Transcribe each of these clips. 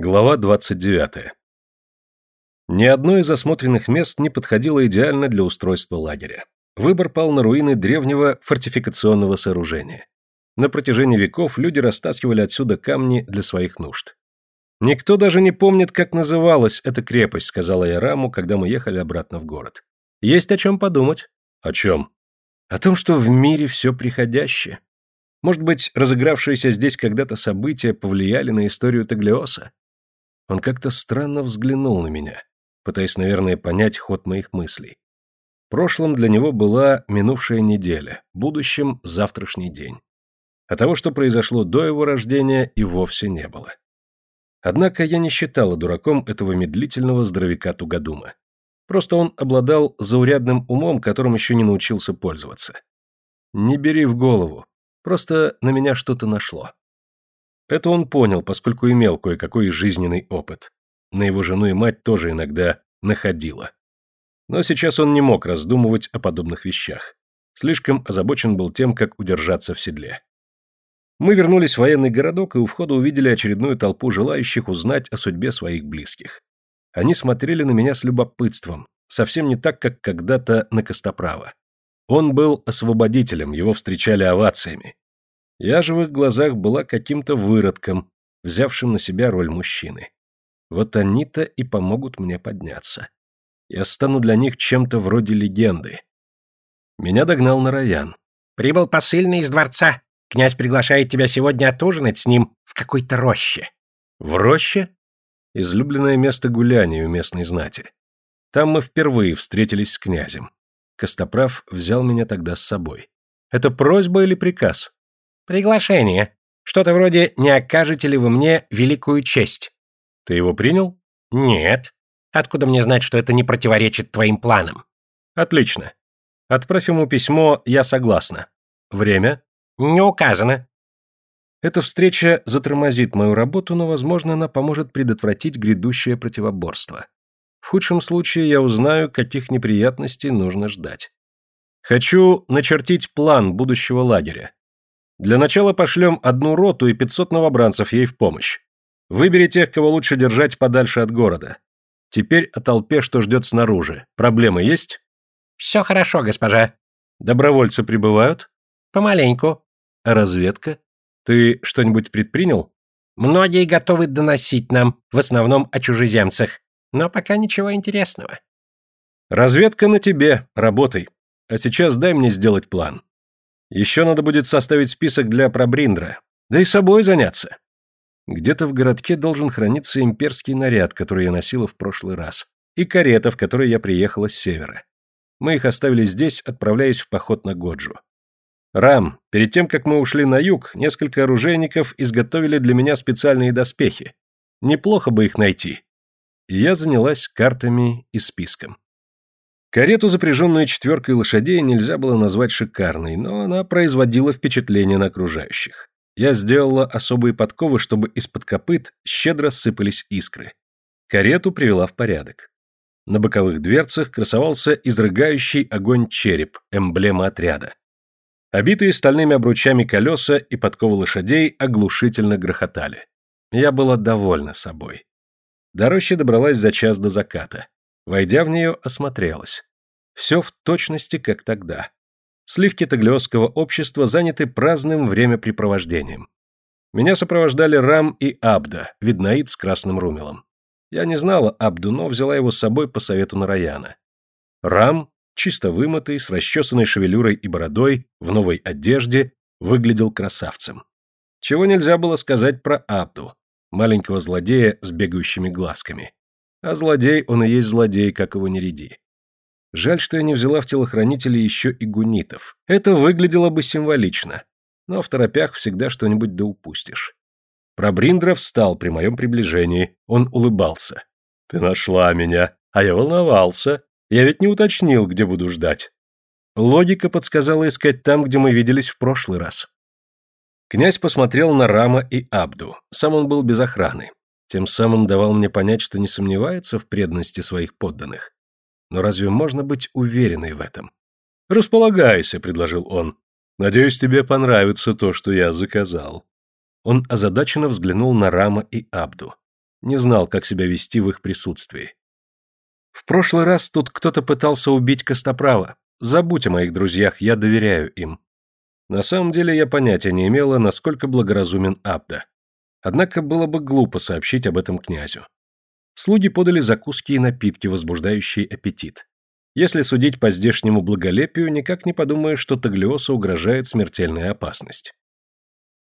Глава 29. Ни одно из осмотренных мест не подходило идеально для устройства лагеря. Выбор пал на руины древнего фортификационного сооружения. На протяжении веков люди растаскивали отсюда камни для своих нужд. «Никто даже не помнит, как называлась эта крепость», — сказала я Раму, когда мы ехали обратно в город. «Есть о чем подумать». «О чем?» «О том, что в мире все приходящее. Может быть, разыгравшиеся здесь когда-то события повлияли на историю Таглиоса? Он как-то странно взглянул на меня, пытаясь, наверное, понять ход моих мыслей. Прошлым для него была минувшая неделя, будущим — завтрашний день. А того, что произошло до его рождения, и вовсе не было. Однако я не считала дураком этого медлительного здоровяка Тугодума. Просто он обладал заурядным умом, которым еще не научился пользоваться. Не бери в голову. Просто на меня что-то нашло. Это он понял, поскольку имел кое-какой жизненный опыт. На его жену и мать тоже иногда находило. Но сейчас он не мог раздумывать о подобных вещах. Слишком озабочен был тем, как удержаться в седле. Мы вернулись в военный городок и у входа увидели очередную толпу желающих узнать о судьбе своих близких. Они смотрели на меня с любопытством, совсем не так, как когда-то на Костоправа. Он был освободителем, его встречали овациями. Я же в их глазах была каким-то выродком, взявшим на себя роль мужчины. Вот они-то и помогут мне подняться. Я стану для них чем-то вроде легенды. Меня догнал Нараян. «Прибыл посыльный из дворца. Князь приглашает тебя сегодня отужинать с ним в какой-то роще». «В роще?» Излюбленное место гуляния у местной знати. Там мы впервые встретились с князем. Костоправ взял меня тогда с собой. Это просьба или приказ? «Приглашение. Что-то вроде «не окажете ли вы мне великую честь?» «Ты его принял?» «Нет. Откуда мне знать, что это не противоречит твоим планам?» «Отлично. Отправь ему письмо «Я согласна». Время?» «Не указано». Эта встреча затормозит мою работу, но, возможно, она поможет предотвратить грядущее противоборство. В худшем случае я узнаю, каких неприятностей нужно ждать. Хочу начертить план будущего лагеря. Для начала пошлем одну роту и 500 новобранцев ей в помощь. Выбери тех, кого лучше держать подальше от города. Теперь о толпе, что ждет снаружи. Проблемы есть? Все хорошо, госпожа. Добровольцы прибывают? Помаленьку. А разведка? Ты что-нибудь предпринял? Многие готовы доносить нам, в основном о чужеземцах. Но пока ничего интересного. Разведка на тебе, работай. А сейчас дай мне сделать план. Еще надо будет составить список для пробриндра. Да и собой заняться. Где-то в городке должен храниться имперский наряд, который я носила в прошлый раз, и карета, в которой я приехала с севера. Мы их оставили здесь, отправляясь в поход на Годжу. Рам, перед тем, как мы ушли на юг, несколько оружейников изготовили для меня специальные доспехи. Неплохо бы их найти. Я занялась картами и списком. Карету, запряженную четверкой лошадей, нельзя было назвать шикарной, но она производила впечатление на окружающих. Я сделала особые подковы, чтобы из-под копыт щедро сыпались искры. Карету привела в порядок. На боковых дверцах красовался изрыгающий огонь череп, эмблема отряда. Обитые стальными обручами колеса и подковы лошадей оглушительно грохотали. Я была довольна собой. До рощи добралась за час до заката. Войдя в нее, осмотрелась. Все в точности, как тогда. Сливки таглиосского общества заняты праздным времяпрепровождением. Меня сопровождали Рам и Абда, виднаид с красным румелом. Я не знала Абду, но взяла его с собой по совету Нараяна. Рам, чисто вымытый, с расчесанной шевелюрой и бородой, в новой одежде, выглядел красавцем. Чего нельзя было сказать про Абду, маленького злодея с бегающими глазками. А злодей, он и есть злодей, как его не ряди. Жаль, что я не взяла в телохранители еще и гунитов. Это выглядело бы символично. Но в торопях всегда что-нибудь да упустишь. Пробриндров встал при моем приближении. Он улыбался. «Ты нашла меня, а я волновался. Я ведь не уточнил, где буду ждать». Логика подсказала искать там, где мы виделись в прошлый раз. Князь посмотрел на Рама и Абду. Сам он был без охраны. Тем самым давал мне понять, что не сомневается в преданности своих подданных. Но разве можно быть уверенной в этом? «Располагайся», — предложил он. «Надеюсь, тебе понравится то, что я заказал». Он озадаченно взглянул на Рама и Абду. Не знал, как себя вести в их присутствии. В прошлый раз тут кто-то пытался убить Костоправа. Забудь о моих друзьях, я доверяю им. На самом деле я понятия не имела, насколько благоразумен Абда. Однако было бы глупо сообщить об этом князю. Слуги подали закуски и напитки, возбуждающие аппетит. Если судить по здешнему благолепию, никак не подумаешь, что Таглиосу угрожает смертельная опасность.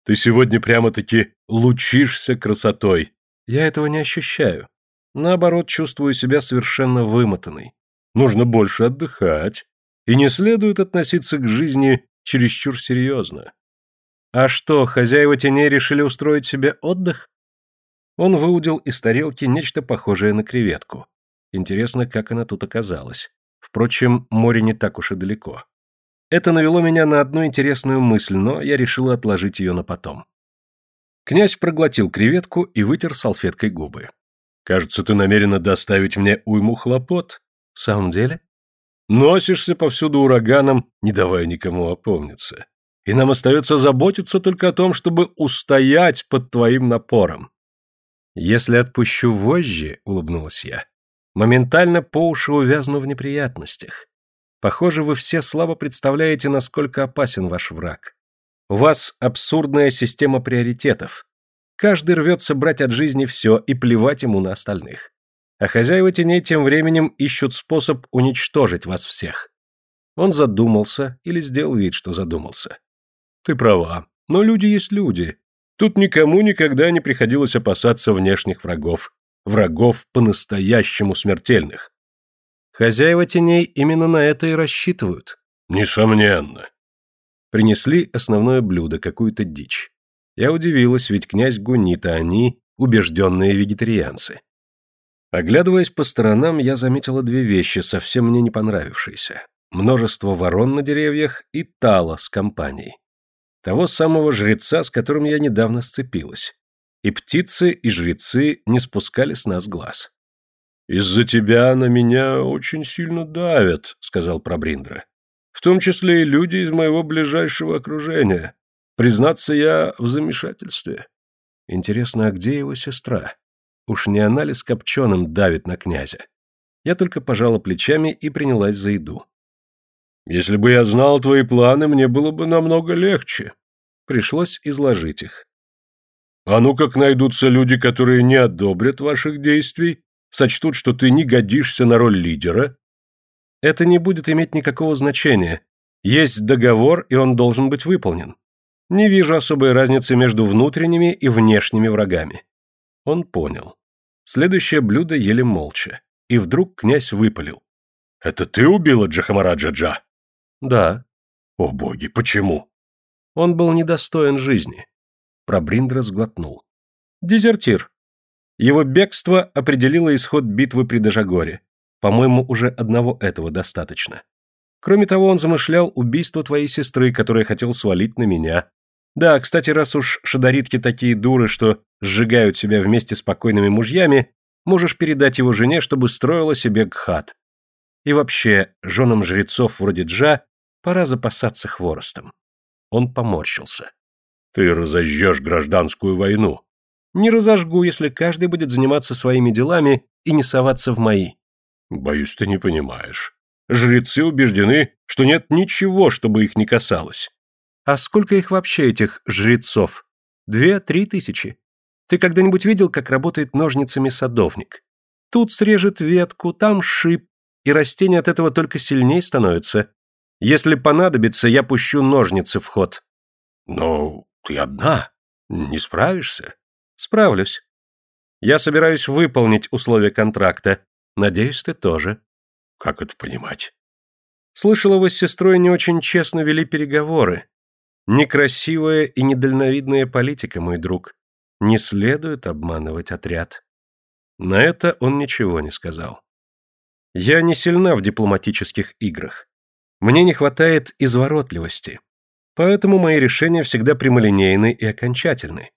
«Ты сегодня прямо-таки лучишься красотой!» «Я этого не ощущаю. Наоборот, чувствую себя совершенно вымотанной. Нужно больше отдыхать. И не следует относиться к жизни чересчур серьезно. А что, хозяева теней решили устроить себе отдых? Он выудил из тарелки нечто похожее на креветку. Интересно, как она тут оказалась. Впрочем, море не так уж и далеко. Это навело меня на одну интересную мысль, но я решил отложить ее на потом. Князь проглотил креветку и вытер салфеткой губы. «Кажется, ты намерена доставить мне уйму хлопот. В самом деле?» «Носишься повсюду ураганом, не давая никому опомниться и нам остается заботиться только о том, чтобы устоять под твоим напором. Если отпущу вожжи, улыбнулась я, моментально по уши увязну в неприятностях. Похоже, вы все слабо представляете, насколько опасен ваш враг. У вас абсурдная система приоритетов. Каждый рвется брать от жизни все и плевать ему на остальных. А хозяева теней тем временем ищут способ уничтожить вас всех. Он задумался или сделал вид, что задумался. Ты права, но люди есть люди. Тут никому никогда не приходилось опасаться внешних врагов. Врагов по-настоящему смертельных. Хозяева теней именно на это и рассчитывают. Несомненно. Принесли основное блюдо, какую-то дичь. Я удивилась, ведь князь гунит, а они убежденные вегетарианцы. Оглядываясь по сторонам, я заметила две вещи, совсем мне не понравившиеся. Множество ворон на деревьях и тала с компанией. Того самого жреца, с которым я недавно сцепилась. И птицы, и жрецы не спускали с нас глаз. «Из-за тебя на меня очень сильно давят», — сказал Пробриндра. «В том числе и люди из моего ближайшего окружения. Признаться, я в замешательстве». Интересно, а где его сестра? Уж не она ли с копченым давит на князя? Я только пожала плечами и принялась за еду. Если бы я знал твои планы, мне было бы намного легче. Пришлось изложить их. А ну как найдутся люди, которые не одобрят ваших действий, сочтут, что ты не годишься на роль лидера? Это не будет иметь никакого значения. Есть договор, и он должен быть выполнен. Не вижу особой разницы между внутренними и внешними врагами. Он понял. Следующее блюдо ели молча. И вдруг князь выпалил. «Это ты убила Джахамараджа Джа?» Да. О боги, почему? Он был недостоин жизни. Пробриндра сглотнул. Дезертир. Его бегство определило исход битвы при Дежагоре. По-моему, уже одного этого достаточно. Кроме того, он замышлял убийство твоей сестры, которое хотел свалить на меня. Да, кстати, раз уж шадаритки такие дуры, что сжигают себя вместе с покойными мужьями, можешь передать его жене, чтобы строила себе гхат. И вообще, женам жрецов вроде Джа Пора запасаться хворостом. Он поморщился. Ты разожжешь гражданскую войну. Не разожгу, если каждый будет заниматься своими делами и не соваться в мои. Боюсь, ты не понимаешь. Жрецы убеждены, что нет ничего, чтобы их не касалось. А сколько их вообще, этих жрецов? Две-три тысячи. Ты когда-нибудь видел, как работает ножницами садовник? Тут срежет ветку, там шип, и растение от этого только сильнее становится, если понадобится, я пущу ножницы в ход. Но ты одна. Не справишься? Справлюсь. Я собираюсь выполнить условия контракта. Надеюсь, ты тоже. Как это понимать? Слышала, вы с сестрой не очень честно вели переговоры. Некрасивая и недальновидная политика, мой друг. Не следует обманывать отряд. На это он ничего не сказал. Я не сильна в дипломатических играх. Мне не хватает изворотливости. Поэтому мои решения всегда прямолинейны и окончательны.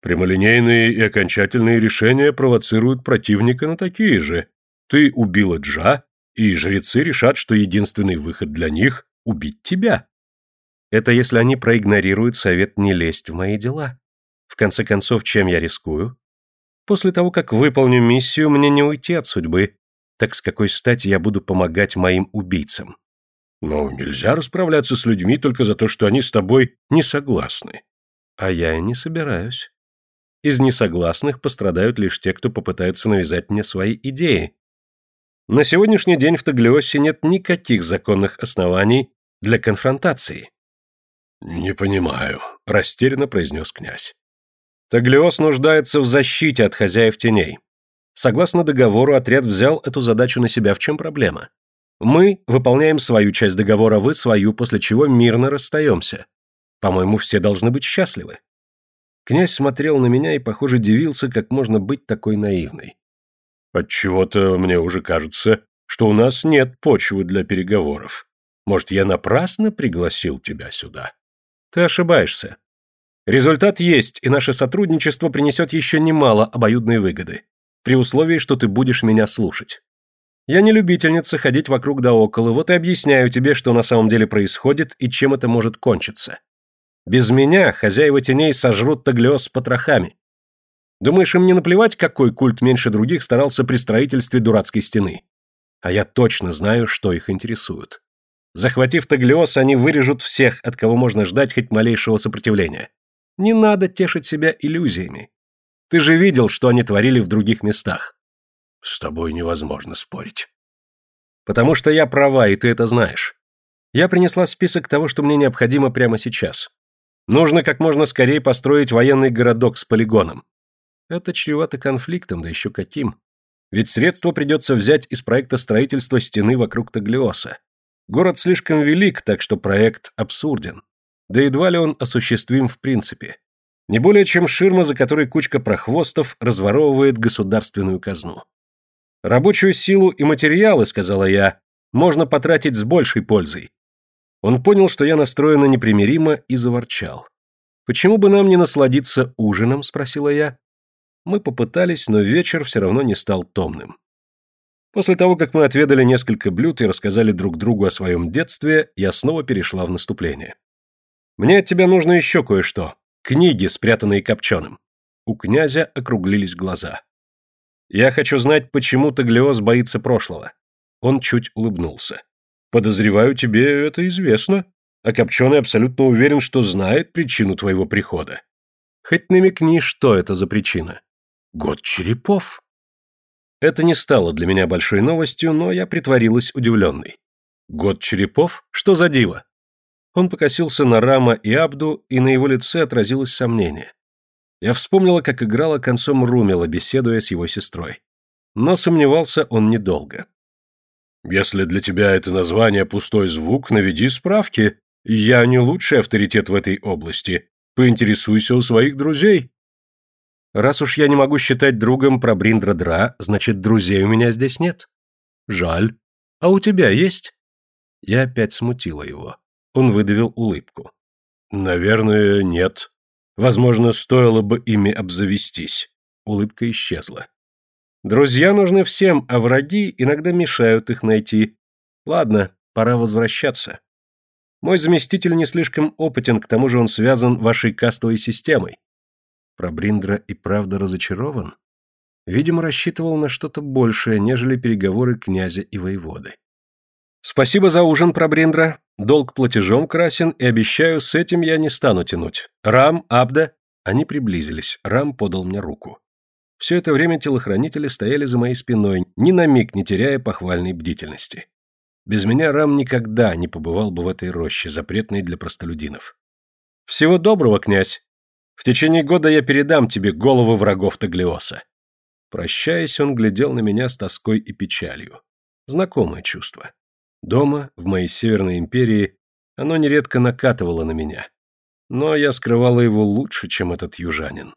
Прямолинейные и окончательные решения провоцируют противника на такие же. Ты убила Джа, и жрецы решат, что единственный выход для них — убить тебя. Это если они проигнорируют совет не лезть в мои дела. В конце концов, чем я рискую? После того, как выполню миссию, мне не уйти от судьбы. Так с какой стати я буду помогать моим убийцам? Ну, нельзя расправляться с людьми только за то, что они с тобой не согласны. А я и не собираюсь. Из несогласных пострадают лишь те, кто попытается навязать мне свои идеи. На сегодняшний день в Таглиосе нет никаких законных оснований для конфронтации. «Не понимаю», — растерянно произнес князь. Таглиос нуждается в защите от хозяев теней. Согласно договору, отряд взял эту задачу на себя. В чем проблема? Мы выполняем свою часть договора, вы свою, после чего мирно расстаемся. По-моему, все должны быть счастливы. Князь смотрел на меня и, похоже, дивился, как можно быть такой наивной. Отчего-то мне уже кажется, что у нас нет почвы для переговоров. Может, я напрасно пригласил тебя сюда? Ты ошибаешься. Результат есть, и наше сотрудничество принесет еще немало обоюдной выгоды, при условии, что ты будешь меня слушать. Я не любительница ходить вокруг да около, вот и объясняю тебе, что на самом деле происходит и чем это может кончиться. Без меня хозяева теней сожрут Таглиос с потрохами. Думаешь, им не наплевать, какой культ меньше других старался при строительстве дурацкой стены? А я точно знаю, что их интересует. Захватив Таглиос, они вырежут всех, от кого можно ждать хоть малейшего сопротивления. Не надо тешить себя иллюзиями. Ты же видел, что они творили в других местах. С тобой невозможно спорить. Потому что я права, и ты это знаешь. Я принесла список того, что мне необходимо прямо сейчас. Нужно как можно скорее построить военный городок с полигоном. Это чревато конфликтом, да еще каким. Ведь средства придется взять из проекта строительства стены вокруг Таглиоса. Город слишком велик, так что проект абсурден. Да едва ли он осуществим в принципе. Не более чем ширма, за которой кучка прохвостов разворовывает государственную казну. Рабочую силу и материалы, сказала я, можно потратить с большей пользой. Он понял, что я настроена непримиримо и заворчал. «Почему бы нам не насладиться ужином?» – спросила я. Мы попытались, но вечер все равно не стал томным. После того, как мы отведали несколько блюд и рассказали друг другу о своем детстве, я снова перешла в наступление. Мне от тебя нужно еще кое-что. Книги, спрятанные копченым. У князя округлились глаза. Я хочу знать, почему Таглиоз боится прошлого. Он чуть улыбнулся. Подозреваю, тебе это известно. А Копченый абсолютно уверен, что знает причину твоего прихода. Хоть намекни, что это за причина. Год черепов. Это не стало для меня большой новостью, но я притворилась удивленной. Год черепов? Что за диво? Он покосился на Рама и Абду, и на его лице отразилось сомнение. Я вспомнила, как играла концом Румела, беседуя с его сестрой. Но сомневался он недолго. «Если для тебя это название пустой звук, наведи справки. Я не лучший авторитет в этой области. Поинтересуйся у своих друзей». «Раз уж я не могу считать другом про Бриндра-Дра, значит, друзей у меня здесь нет». «Жаль. А у тебя есть?» Я опять смутила его. Он выдавил улыбку. «Наверное, нет. Возможно, стоило бы ими обзавестись». Улыбка исчезла. «Друзья нужны всем, а враги иногда мешают их найти. Ладно, пора возвращаться. Мой заместитель не слишком опытен, к тому же он связан вашей кастовой системой». Про Бриндра и правда разочарован? Видимо, рассчитывал на что-то большее, нежели переговоры князя и воеводы. «Спасибо за ужин, Пробриндра. Долг платежом красен, и обещаю, с этим я не стану тянуть. Рам, Абда...» Они приблизились. Рам подал мне руку. Все это время телохранители стояли за моей спиной, ни на миг не теряя похвальной бдительности. Без меня Рам никогда не побывал бы в этой роще, запретной для простолюдинов. «Всего доброго, князь. В течение года я передам тебе голову врагов Таглиоса». Прощаясь, он глядел на меня с тоской и печалью. Знакомое чувство. Дома, в моей Северной империи, оно нередко накатывало на меня. Но я скрывала его лучше, чем этот южанин.